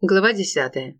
Глава десятая.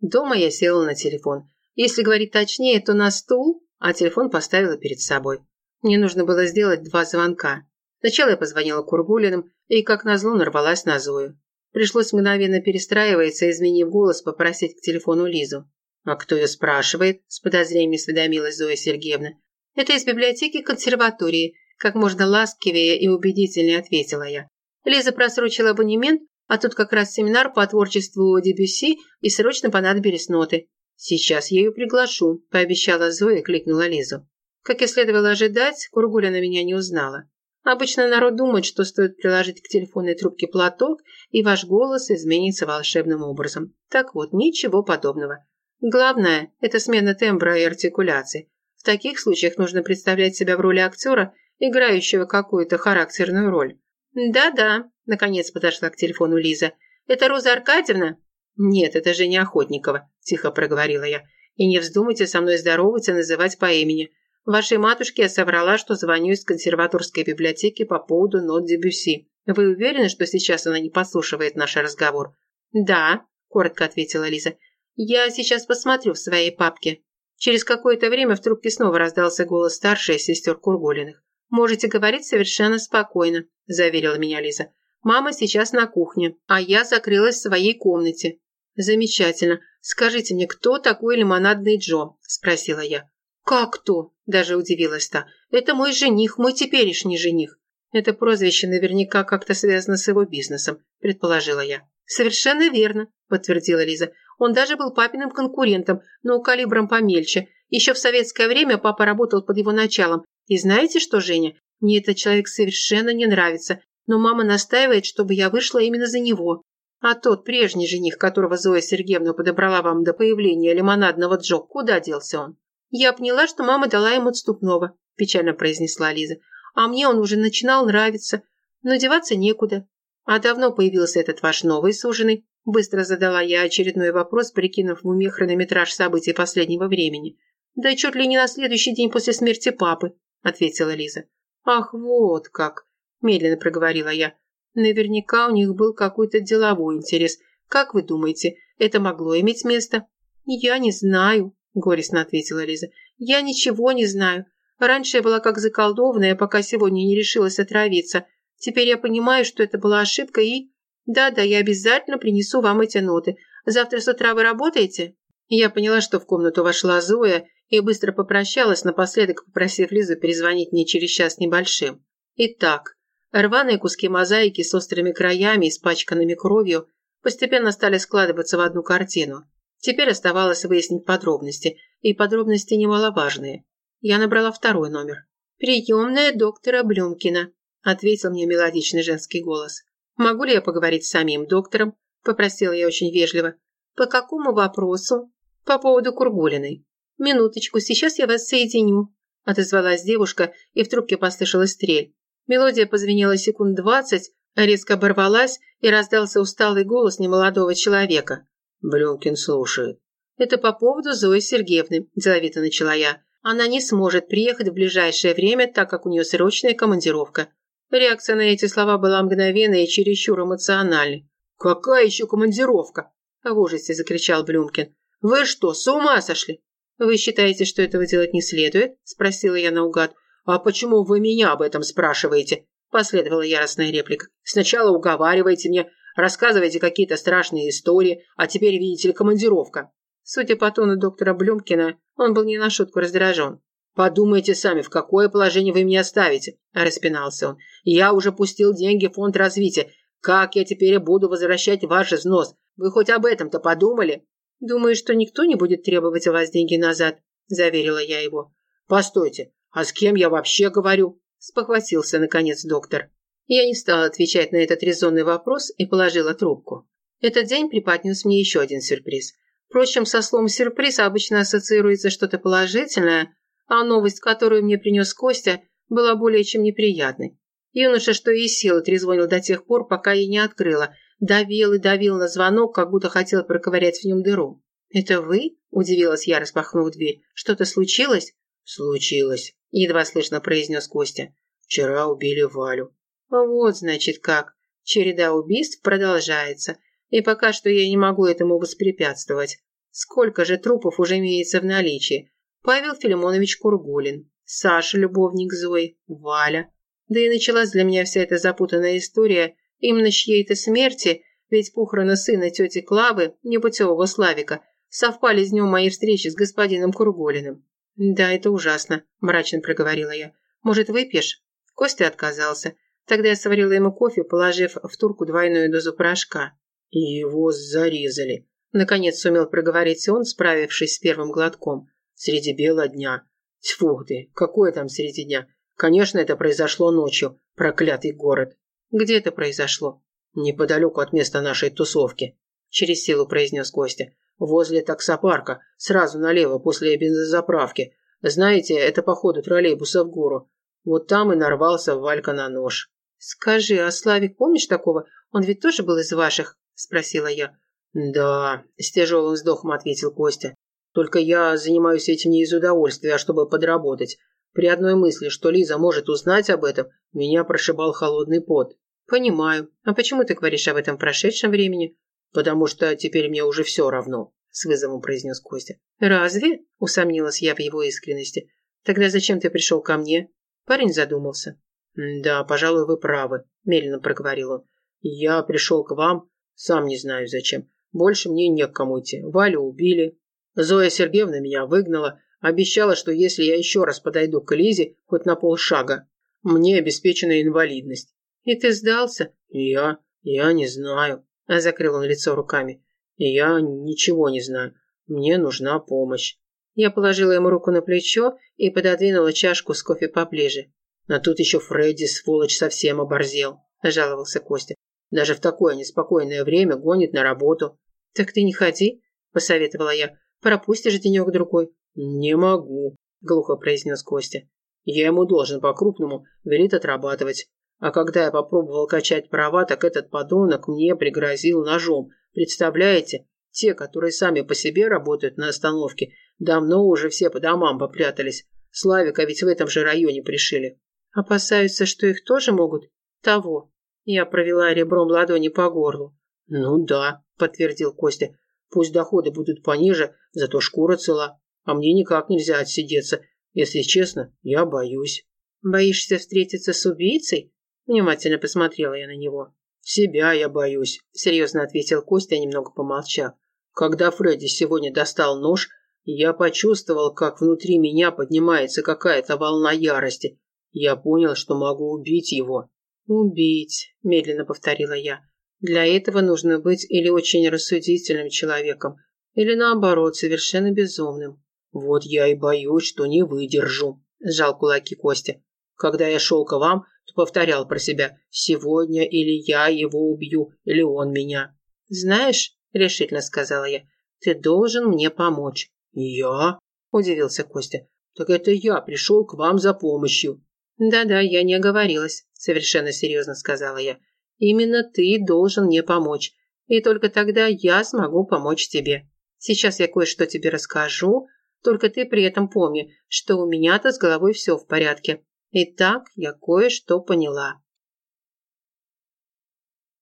Дома я села на телефон. Если говорить точнее, то на стул, а телефон поставила перед собой. Мне нужно было сделать два звонка. Сначала я позвонила Кургулиным и, как назло, нарвалась на Зою. Пришлось мгновенно перестраиваться, изменив голос, попросить к телефону Лизу. «А кто ее спрашивает?» – с подозрением осведомилась Зоя Сергеевна. «Это из библиотеки консерватории», – как можно ласкивее и убедительнее ответила я. Лиза просрочила абонемент, а тут как раз семинар по творчеству Дебюсси, и срочно понадобились ноты. «Сейчас я ее приглашу», – пообещала Зоя и кликнула Лизу. Как и следовало ожидать, Кургулина меня не узнала. Обычно народ думает, что стоит приложить к телефонной трубке платок, и ваш голос изменится волшебным образом. Так вот, ничего подобного. Главное – это смена тембра и артикуляции. В таких случаях нужно представлять себя в роли актера, играющего какую-то характерную роль. «Да-да», – наконец подошла к телефону Лиза. «Это Роза Аркадьевна?» «Нет, это же не Охотникова», – тихо проговорила я. «И не вздумайте со мной здороваться и называть по имени. Вашей матушке я соврала, что звоню из консерваторской библиотеки по поводу нот Дебюси. Вы уверены, что сейчас она не послушивает наш разговор?» «Да», – коротко ответила Лиза. «Я сейчас посмотрю в своей папке». Через какое-то время в трубке снова раздался голос старшей сестер Курголиных. «Можете говорить совершенно спокойно», – заверила меня Лиза. «Мама сейчас на кухне, а я закрылась в своей комнате». «Замечательно. Скажите мне, кто такой лимонадный Джо?» – спросила я. «Как кто?» – даже удивилась та. «Это мой жених, мой теперешний жених». «Это прозвище наверняка как-то связано с его бизнесом», – предположила я. «Совершенно верно», – подтвердила Лиза. «Он даже был папиным конкурентом, но калибром помельче. Еще в советское время папа работал под его началом, и знаете что, Женя, мне этот человек совершенно не нравится, но мама настаивает, чтобы я вышла именно за него. А тот прежний жених, которого Зоя Сергеевна подобрала вам до появления лимонадного Джо, куда делся он? Я поняла, что мама дала ему отступного, печально произнесла Лиза. А мне он уже начинал нравиться, но деваться некуда. А давно появился этот ваш новый суженый? Быстро задала я очередной вопрос, прикинув в уме хронометраж событий последнего времени. Да чуть ли не на следующий день после смерти папы ответила Лиза. «Ах, вот как!» – медленно проговорила я. «Наверняка у них был какой-то деловой интерес. Как вы думаете, это могло иметь место?» «Я не знаю», – горестно ответила Лиза. «Я ничего не знаю. Раньше я была как заколдованная, пока сегодня не решилась отравиться. Теперь я понимаю, что это была ошибка и... Да-да, я обязательно принесу вам эти ноты. Завтра с утра вы работаете?» Я поняла, что в комнату вошла Зоя и быстро попрощалась, напоследок попросив Лизу перезвонить мне через час небольшим. Итак, рваные куски мозаики с острыми краями, испачканными кровью, постепенно стали складываться в одну картину. Теперь оставалось выяснить подробности, и подробности немаловажные. Я набрала второй номер. «Приемная доктора Блюмкина», – ответил мне мелодичный женский голос. «Могу ли я поговорить с самим доктором?» – попросила я очень вежливо. «По какому вопросу?» «По поводу Кургулиной». «Минуточку, сейчас я вас соединю», – отозвалась девушка, и в трубке послышалась стрель. Мелодия позвенела секунд двадцать, резко оборвалась, и раздался усталый голос немолодого человека. «Блюмкин слушает». «Это по поводу Зои Сергеевны», – деловито начала я. «Она не сможет приехать в ближайшее время, так как у нее срочная командировка». Реакция на эти слова была мгновенной и чересчур эмоциональной. «Какая еще командировка?» – в ужасе закричал Блюмкин. «Вы что, с ума сошли? «Вы считаете, что этого делать не следует?» – спросила я наугад. «А почему вы меня об этом спрашиваете?» – последовала яростная реплика. «Сначала уговариваете мне, рассказываете какие-то страшные истории, а теперь, видите ли, командировка». Судя по тону доктора Блюмкина, он был не на шутку раздражен. «Подумайте сами, в какое положение вы меня ставите», – распинался он. «Я уже пустил деньги в фонд развития. Как я теперь буду возвращать ваш взнос? Вы хоть об этом-то подумали?» «Думаю, что никто не будет требовать у вас деньги назад», – заверила я его. «Постойте, а с кем я вообще говорю?» – спохватился, наконец, доктор. Я не стала отвечать на этот резонный вопрос и положила трубку. Этот день преподнес мне еще один сюрприз. Впрочем, со словом «сюрприз» обычно ассоциируется что-то положительное, а новость, которую мне принес Костя, была более чем неприятной. Юноша, что и силы, трезвонил до тех пор, пока я не открыла, давил и давил на звонок, как будто хотел проковырять в нем дыру. «Это вы?» – удивилась я, распахнув дверь. «Что-то случилось?» «Случилось», – едва слышно произнес Костя. «Вчера убили Валю». «Вот, значит, как. Череда убийств продолжается. И пока что я не могу этому воспрепятствовать. Сколько же трупов уже имеется в наличии? Павел Филимонович Кургулин, Саша, любовник Зои, Валя. Да и началась для меня вся эта запутанная история именно чьей-то смерти, ведь похороны сына тети Клавы, непутевого Славика, совпали с днем моей встречи с господином Курголиным. «Да, это ужасно», – мрачно проговорила я. «Может, выпьешь?» Костя отказался. Тогда я сварила ему кофе, положив в турку двойную дозу порошка. Его зарезали. Наконец сумел проговорить он, справившись с первым глотком. Среди бела дня. Тьфу ты, какое там среди дня? Конечно, это произошло ночью, проклятый город. Где это произошло? Неподалеку от места нашей тусовки. Через силу произнес Костя. Возле таксопарка, сразу налево, после бензозаправки. Знаете, это по ходу троллейбуса в гору. Вот там и нарвался Валька на нож. «Скажи, а Славик помнишь такого? Он ведь тоже был из ваших?» – спросила я. «Да», – с тяжелым вздохом ответил Костя. «Только я занимаюсь этим не из удовольствия, а чтобы подработать. При одной мысли, что Лиза может узнать об этом, меня прошибал холодный пот». «Понимаю. А почему ты говоришь об этом в прошедшем времени?» «Потому что теперь мне уже все равно», – с вызовом произнес Костя. «Разве?» – усомнилась я в его искренности. «Тогда зачем ты пришел ко мне?» Парень задумался. «Да, пожалуй, вы правы», – медленно проговорил он. «Я пришел к вам, сам не знаю зачем. Больше мне не к кому идти. Валю убили. Зоя Сергеевна меня выгнала, обещала, что если я еще раз подойду к Лизе, хоть на полшага, мне обеспечена инвалидность». «И ты сдался?» «Я... я не знаю», – закрыл он лицо руками. «Я ничего не знаю. Мне нужна помощь». Я положила ему руку на плечо и пододвинула чашку с кофе поближе. А тут еще Фредди, сволочь, совсем оборзел, жаловался Костя. Даже в такое неспокойное время гонит на работу. Так ты не ходи, посоветовала я. Пропустишь денек-другой. Не могу, глухо произнес Костя. Я ему должен по-крупному, велит отрабатывать. А когда я попробовал качать права, так этот подонок мне пригрозил ножом. Представляете? Те, которые сами по себе работают на остановке, давно уже все по домам попрятались. Славика ведь в этом же районе пришили. Опасаются, что их тоже могут? Того. Я провела ребром ладони по горлу. Ну да, подтвердил Костя. Пусть доходы будут пониже, зато шкура цела. А мне никак нельзя отсидеться. Если честно, я боюсь. Боишься встретиться с убийцей? Внимательно посмотрела я на него. Себя я боюсь, серьезно ответил Костя, немного помолчав. Когда Фредди сегодня достал нож, я почувствовал, как внутри меня поднимается какая-то волна ярости. Я понял, что могу убить его. «Убить», – медленно повторила я. «Для этого нужно быть или очень рассудительным человеком, или наоборот, совершенно безумным». «Вот я и боюсь, что не выдержу», – сжал кулаки Костя. «Когда я шел к вам, повторял про себя, сегодня или я его убью, или он меня». «Знаешь, решительно сказала я. «Ты должен мне помочь». «Я?» – удивился Костя. «Так это я пришел к вам за помощью». «Да-да, я не оговорилась», – совершенно серьезно сказала я. «Именно ты должен мне помочь, и только тогда я смогу помочь тебе. Сейчас я кое-что тебе расскажу, только ты при этом помни, что у меня-то с головой все в порядке. Итак, я кое-что поняла».